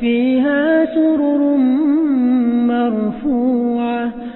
فِيهَا سُرُرٌ مَّرْفُوعَةٌ